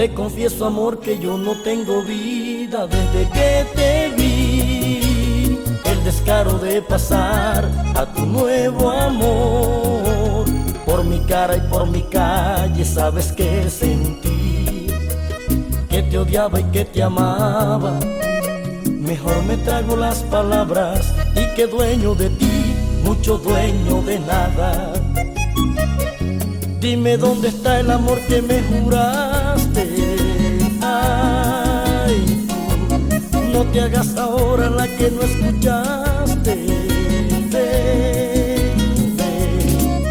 Te confieso amor que yo no tengo vida desde que te vi. El descaro de pasar a tu nuevo amor. Por mi cara y por mi calle sabes que sentí. Que te odiaba y que te amaba. Mejor me trago las palabras y que dueño de ti, mucho dueño de nada. Dime dónde está el amor que me juraste. No te hagas ahora la que no escuchaste. Ven, ven,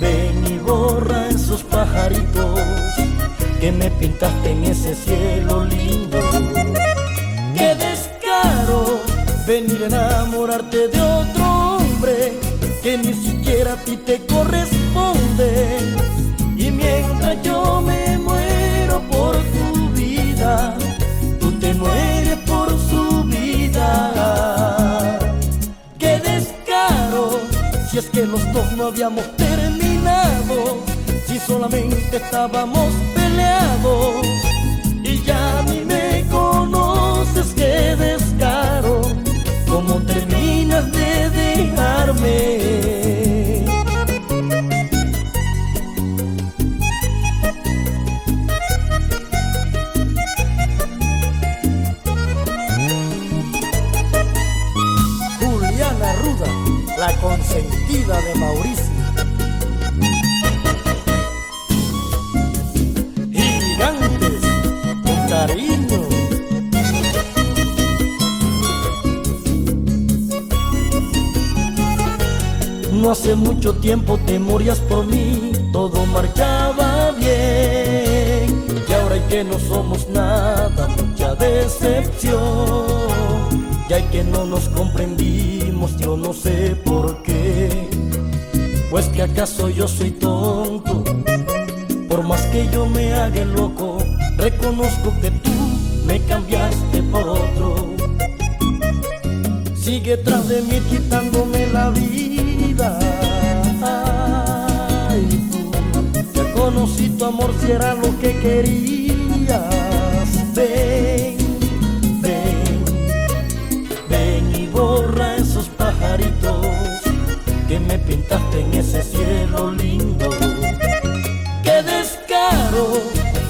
ven y borra esos pajaritos que me pintaste en ese cielo lindo. Qué descaro venir a enamorarte de otro hombre que ni siquiera a ti te corresponde. Y mientras yo me si es que los dos no habíamos terminado, si solamente estábamos peleados la consentida de Mauricio. Gigantes, con cariño. No hace mucho tiempo te morías por mí, todo marchaba bien. Y ahora que no somos nada, mucha decepción. Y hay que no nos comprendimos, yo no sé por qué. Pues que acaso yo soy tonto, por más que yo me haga loco, reconozco que tú me cambiaste por otro. Sigue tras de mí quitándome la vida. Ay, ya conocí tu amor si era lo que querías.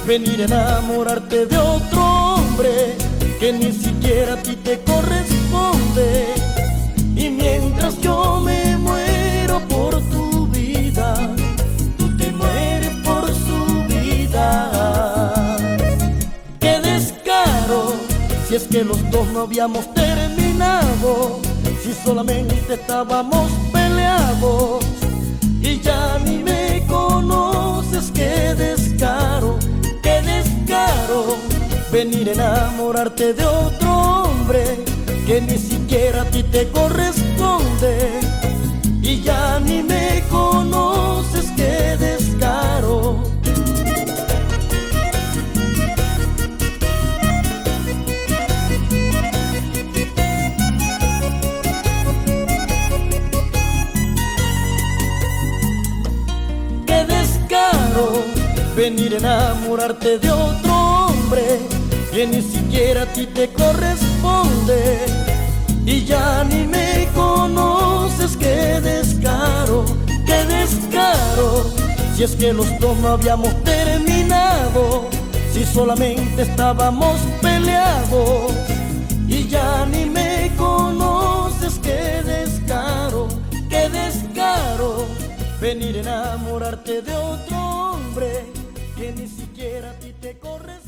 Venir a enamorarte de otro hombre que ni siquiera a ti te corresponde. Y mientras yo me muero por tu vida, tú te mueres por su vida. Qué descaro, si es que los dos no habíamos terminado, si solamente estábamos peleados enamorarte de otro hombre que ni siquiera a ti te corresponde y ya ni me conoces, qué descaro. Qué descaro venir a enamorarte de otro hombre que ni siquiera a ti te corresponde y ya ni me conoces, qué descaro, qué descaro, si es que los dos no habíamos terminado, si solamente estábamos peleados y ya ni me conoces, qué descaro, qué descaro, venir a enamorarte de otro hombre que ni siquiera a ti te corresponde.